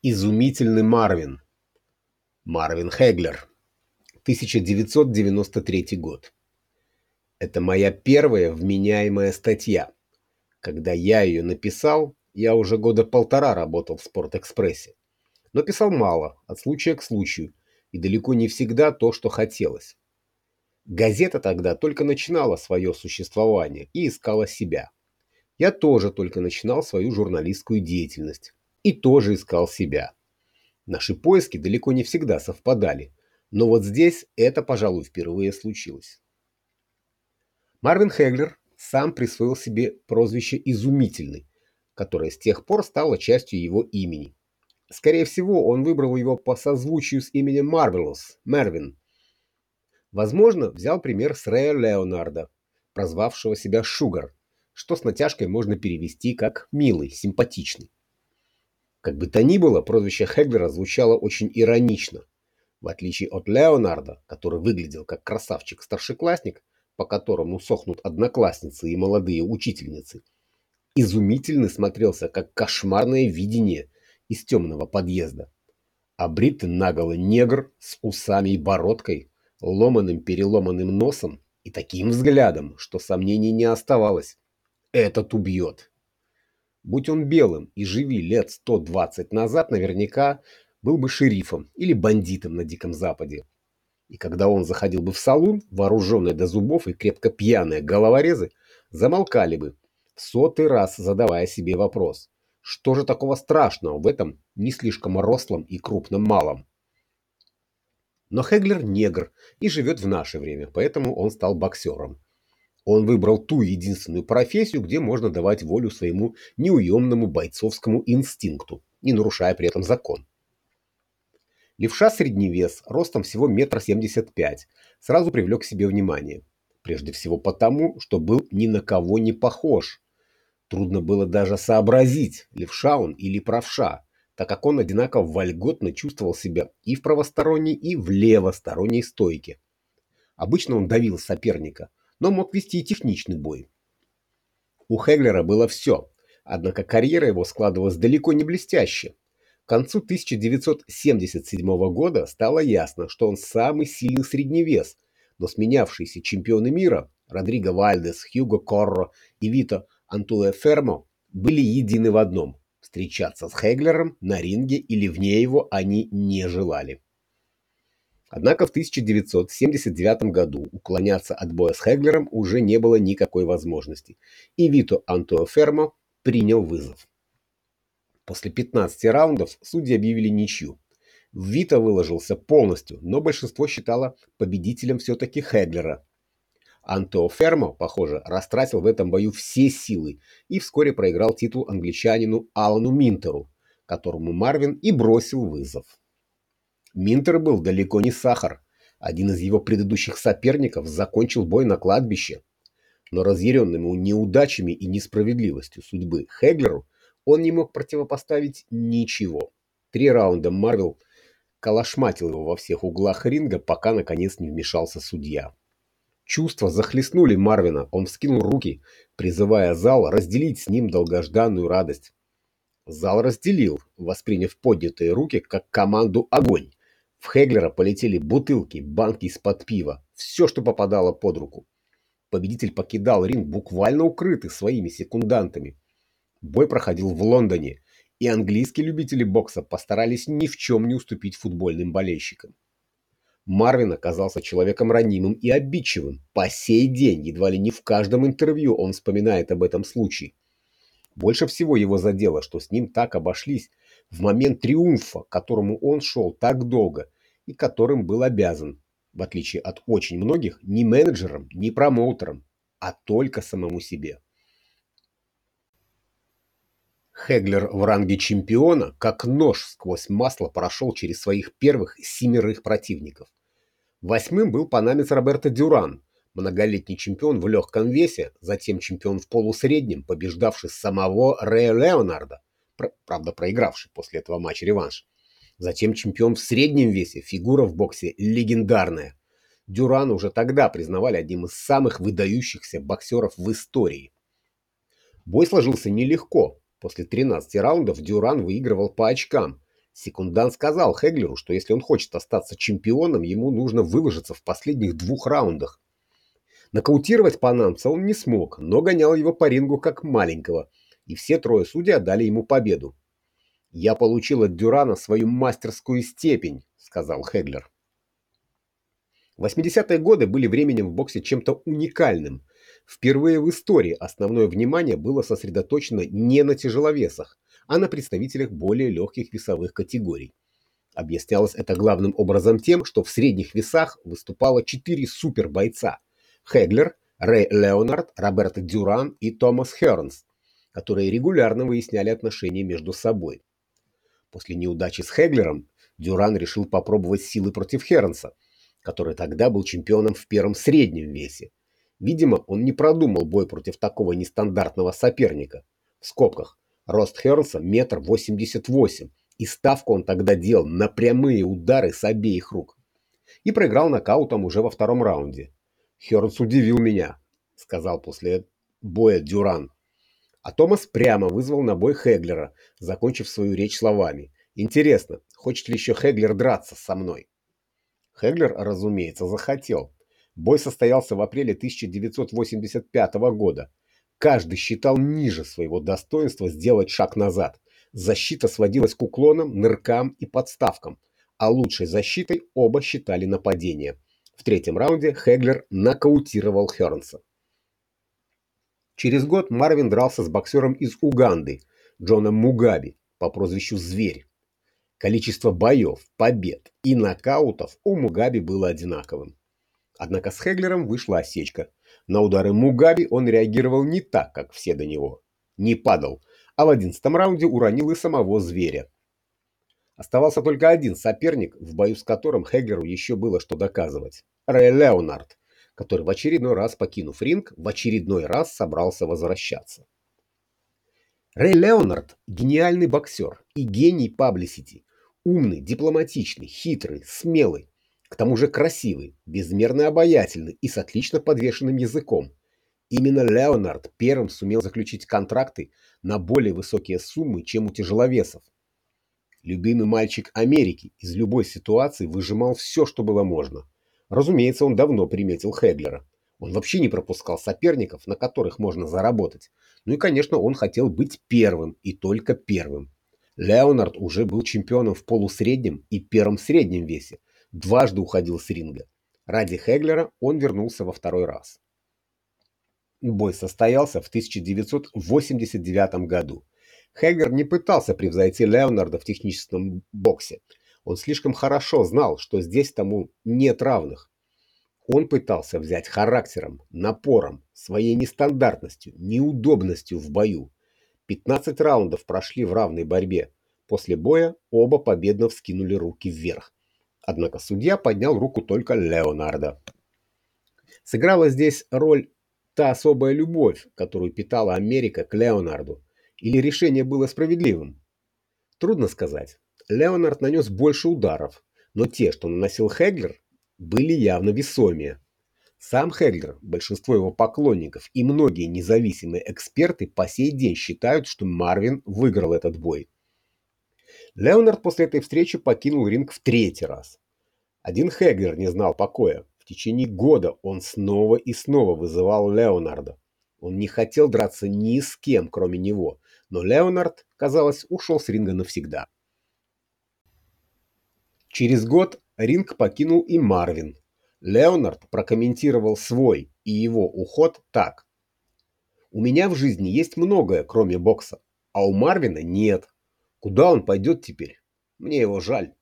Изумительный Марвин. Марвин Хеглер. 1993 год. Это моя первая вменяемая статья. Когда я ее написал, я уже года полтора работал в Спортэкспрессе. Но писал мало, от случая к случаю, и далеко не всегда то, что хотелось. Газета тогда только начинала свое существование и искала себя. Я тоже только начинал свою журналистскую деятельность и тоже искал себя. Наши поиски далеко не всегда совпадали, но вот здесь это, пожалуй, впервые случилось. Марвин Хеглер сам присвоил себе прозвище «Изумительный», которое с тех пор стало частью его имени. Скорее всего, он выбрал его по созвучию с именем Marvelous, Мервин. Возможно, взял пример с Рэя Леонарда, прозвавшего себя Шугар, что с натяжкой можно перевести как «милый», «симпатичный». Как бы то ни было, прозвище Хеглера звучало очень иронично. В отличие от Леонарда, который выглядел как красавчик-старшеклассник, по которому сохнут одноклассницы и молодые учительницы, изумительно смотрелся как кошмарное видение из темного подъезда. А бритый наголо негр с усами и бородкой, ломаным переломанным носом и таким взглядом, что сомнений не оставалось. Этот убьет. Будь он белым и живи лет 120 назад, наверняка был бы шерифом или бандитом на Диком Западе. И когда он заходил бы в салон, вооруженный до зубов и крепко пьяные головорезы, замолкали бы, в сотый раз задавая себе вопрос, что же такого страшного в этом не слишком рослом и крупном малом? Но Хеглер негр и живет в наше время, поэтому он стал боксером. Он выбрал ту единственную профессию, где можно давать волю своему неуемному бойцовскому инстинкту, не нарушая при этом закон. Левша средневес, ростом всего метр семьдесят пять, сразу привлек к себе внимание. Прежде всего потому, что был ни на кого не похож. Трудно было даже сообразить, левша он или правша, так как он одинаково вольготно чувствовал себя и в правосторонней, и в левосторонней стойке. Обычно он давил соперника, но мог вести и техничный бой. У Хеглера было все, однако карьера его складывалась далеко не блестяще. К концу 1977 года стало ясно, что он самый сильный средневес, но сменявшиеся чемпионы мира Родриго Вальдес, Хьюго Корро и Вито Антуэ Фермо были едины в одном – встречаться с Хеглером на ринге или вне его они не желали. Однако в 1979 году уклоняться от боя с Хеглером уже не было никакой возможности, и Вито Антуофермо принял вызов. После 15 раундов судьи объявили ничью. Вито выложился полностью, но большинство считало победителем все-таки Хеглера. Антуофермо, похоже, растратил в этом бою все силы и вскоре проиграл титул англичанину Алану Минтеру, которому Марвин и бросил вызов. Минтер был далеко не сахар. Один из его предыдущих соперников закончил бой на кладбище. Но разъяренному неудачами и несправедливостью судьбы Хеглеру он не мог противопоставить ничего. Три раунда Марвел калашматил его во всех углах ринга, пока наконец не вмешался судья. Чувства захлестнули Марвина, он вскинул руки, призывая зал разделить с ним долгожданную радость. Зал разделил, восприняв поднятые руки как команду «Огонь». В Хеглера полетели бутылки, банки из-под пива, все, что попадало под руку. Победитель покидал ринг буквально укрытый своими секундантами. Бой проходил в Лондоне, и английские любители бокса постарались ни в чем не уступить футбольным болельщикам. Марвин оказался человеком ранимым и обидчивым. По сей день, едва ли не в каждом интервью он вспоминает об этом случае. Больше всего его задело, что с ним так обошлись, в момент триумфа, к которому он шел так долго и которым был обязан, в отличие от очень многих, не менеджером, не промоутером, а только самому себе. Хеглер в ранге чемпиона, как нож сквозь масло, прошел через своих первых семерых противников. Восьмым был панамец Роберто Дюран, многолетний чемпион в легком весе, затем чемпион в полусреднем, побеждавший самого Рэя Леонарда, правда проигравший после этого матча реванш. Затем чемпион в среднем весе, фигура в боксе легендарная. Дюрана уже тогда признавали одним из самых выдающихся боксеров в истории. Бой сложился нелегко. После 13 раундов Дюран выигрывал по очкам. Секундант сказал Хеглеру, что если он хочет остаться чемпионом, ему нужно выложиться в последних двух раундах. Нокаутировать панамца он не смог, но гонял его по рингу как маленького, и все трое судей отдали ему победу. «Я получил от Дюрана свою мастерскую степень», — сказал Хеглер. 80-е годы были временем в боксе чем-то уникальным. Впервые в истории основное внимание было сосредоточено не на тяжеловесах, а на представителях более легких весовых категорий. Объяснялось это главным образом тем, что в средних весах выступало четыре супербойца – Хеглер, Рэй Леонард, Роберто Дюран и Томас Хернс, которые регулярно выясняли отношения между собой. После неудачи с Хеглером Дюран решил попробовать силы против Хернса – который тогда был чемпионом в первом среднем весе. Видимо, он не продумал бой против такого нестандартного соперника. В скобках, рост Хернса метр восемьдесят восемь, и ставку он тогда делал на прямые удары с обеих рук. И проиграл нокаутом уже во втором раунде. «Хернс удивил меня», — сказал после боя Дюран. А Томас прямо вызвал на бой Хеглера, закончив свою речь словами. «Интересно, хочет ли еще Хеглер драться со мной?» Хеглер, разумеется, захотел. Бой состоялся в апреле 1985 года. Каждый считал ниже своего достоинства сделать шаг назад. Защита сводилась к уклонам, ныркам и подставкам, а лучшей защитой оба считали нападение. В третьем раунде Хеглер нокаутировал Хернса. Через год Марвин дрался с боксером из Уганды, Джоном Мугаби, по прозвищу «Зверь». Количество боев, побед и нокаутов у Мугаби было одинаковым. Однако с Хеглером вышла осечка. На удары Мугаби он реагировал не так, как все до него. Не падал, а в одиннадцатом раунде уронил и самого зверя. Оставался только один соперник, в бою с которым Хеглеру еще было что доказывать. Рэй Леонард, который в очередной раз, покинув ринг, в очередной раз собрался возвращаться. Рэй Леонард – гениальный боксер и гений паблисити, Умный, дипломатичный, хитрый, смелый, к тому же красивый, безмерно обаятельный и с отлично подвешенным языком. Именно Леонард первым сумел заключить контракты на более высокие суммы, чем у тяжеловесов. Любимый мальчик Америки из любой ситуации выжимал все, что было можно. Разумеется, он давно приметил Хеглера. Он вообще не пропускал соперников, на которых можно заработать. Ну и, конечно, он хотел быть первым и только первым. Леонард уже был чемпионом в полусреднем и первом среднем весе, дважды уходил с ринга. Ради Хеглера он вернулся во второй раз. Бой состоялся в 1989 году. Хеглер не пытался превзойти Леонарда в техническом боксе. Он слишком хорошо знал, что здесь тому нет равных. Он пытался взять характером, напором, своей нестандартностью, неудобностью в бою. 15 раундов прошли в равной борьбе. После боя оба победно вскинули руки вверх. Однако судья поднял руку только Леонардо. Сыграла здесь роль та особая любовь, которую питала Америка к Леонарду, или решение было справедливым? Трудно сказать. Леонард нанес больше ударов, но те, что наносил Хеглер, были явно весомее. Сам Хеглер, большинство его поклонников и многие независимые эксперты по сей день считают, что Марвин выиграл этот бой. Леонард после этой встречи покинул ринг в третий раз. Один Хеглер не знал покоя. В течение года он снова и снова вызывал Леонарда. Он не хотел драться ни с кем, кроме него, но Леонард, казалось, ушел с ринга навсегда. Через год ринг покинул и Марвин, Леонард прокомментировал свой и его уход так. «У меня в жизни есть многое, кроме бокса, а у Марвина нет. Куда он пойдет теперь? Мне его жаль».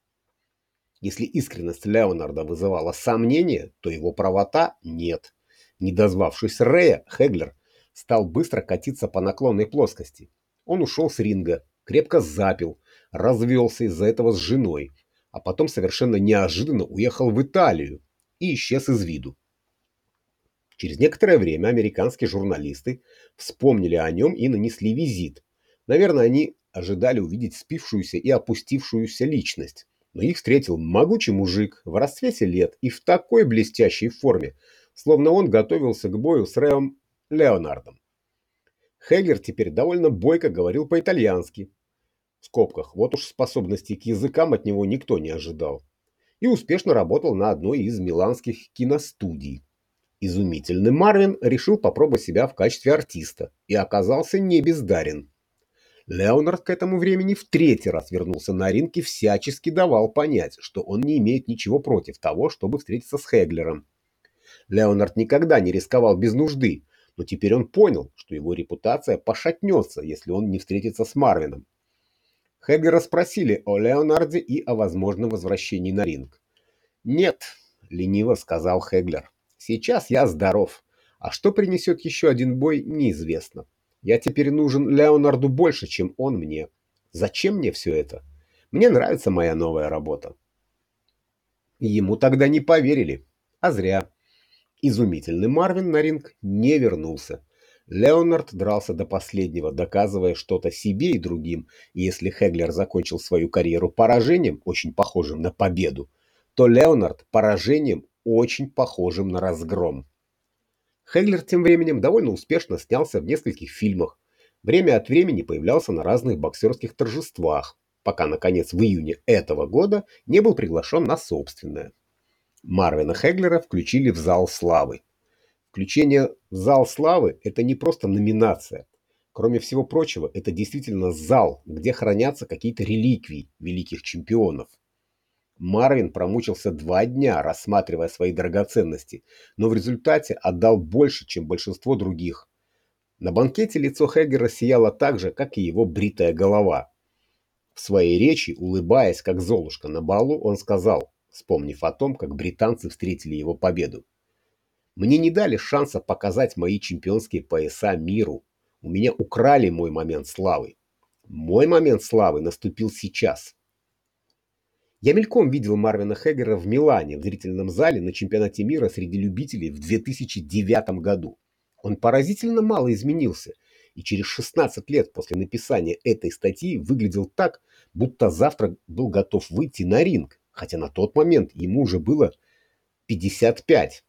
Если искренность Леонарда вызывала сомнения, то его правота нет. Не дозвавшись Рея, Хеглер стал быстро катиться по наклонной плоскости. Он ушел с ринга, крепко запил, развелся из-за этого с женой, а потом совершенно неожиданно уехал в Италию, и исчез из виду. Через некоторое время американские журналисты вспомнили о нем и нанесли визит. Наверное, они ожидали увидеть спившуюся и опустившуюся личность, но их встретил могучий мужик в расцвете лет и в такой блестящей форме, словно он готовился к бою с Рэом Леонардом. Хеглер теперь довольно бойко говорил по-итальянски. В скобках, вот уж способности к языкам от него никто не ожидал, и успешно работал на одной из миланских киностудий. Изумительный Марвин решил попробовать себя в качестве артиста и оказался не бездарен. Леонард к этому времени в третий раз вернулся на ринг и всячески давал понять, что он не имеет ничего против того, чтобы встретиться с Хеглером. Леонард никогда не рисковал без нужды, но теперь он понял, что его репутация пошатнется, если он не встретится с Марвином. Хеглера спросили о Леонарде и о возможном возвращении на ринг. «Нет», — лениво сказал Хеглер, — «сейчас я здоров, а что принесет еще один бой, неизвестно. Я теперь нужен Леонарду больше, чем он мне. Зачем мне все это? Мне нравится моя новая работа». Ему тогда не поверили, а зря. Изумительный Марвин на ринг не вернулся. Леонард дрался до последнего, доказывая что-то себе и другим, и если Хеглер закончил свою карьеру поражением, очень похожим на победу, то Леонард поражением, очень похожим на разгром. Хеглер тем временем довольно успешно снялся в нескольких фильмах, время от времени появлялся на разных боксерских торжествах, пока, наконец, в июне этого года не был приглашен на собственное. Марвина Хеглера включили в Зал Славы. Включение Зал Славы – это не просто номинация. Кроме всего прочего, это действительно зал, где хранятся какие-то реликвии великих чемпионов. Марвин промучился два дня, рассматривая свои драгоценности, но в результате отдал больше, чем большинство других. На банкете лицо Хеггера сияло так же, как и его бритая голова. В своей речи, улыбаясь, как Золушка на балу, он сказал – вспомнив о том, как британцы встретили его победу. Мне не дали шанса показать мои чемпионские пояса миру. У меня украли мой момент славы. Мой момент славы наступил сейчас. Я мельком видел Марвина Хеггера в Милане в зрительном зале на чемпионате мира среди любителей в 2009 году. Он поразительно мало изменился и через 16 лет после написания этой статьи выглядел так, будто завтра был готов выйти на ринг хотя на тот момент ему уже было 55.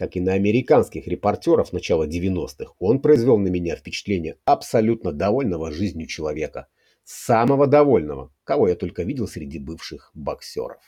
Как и на американских репортеров начала 90-х, он произвел на меня впечатление абсолютно довольного жизнью человека. Самого довольного, кого я только видел среди бывших боксеров.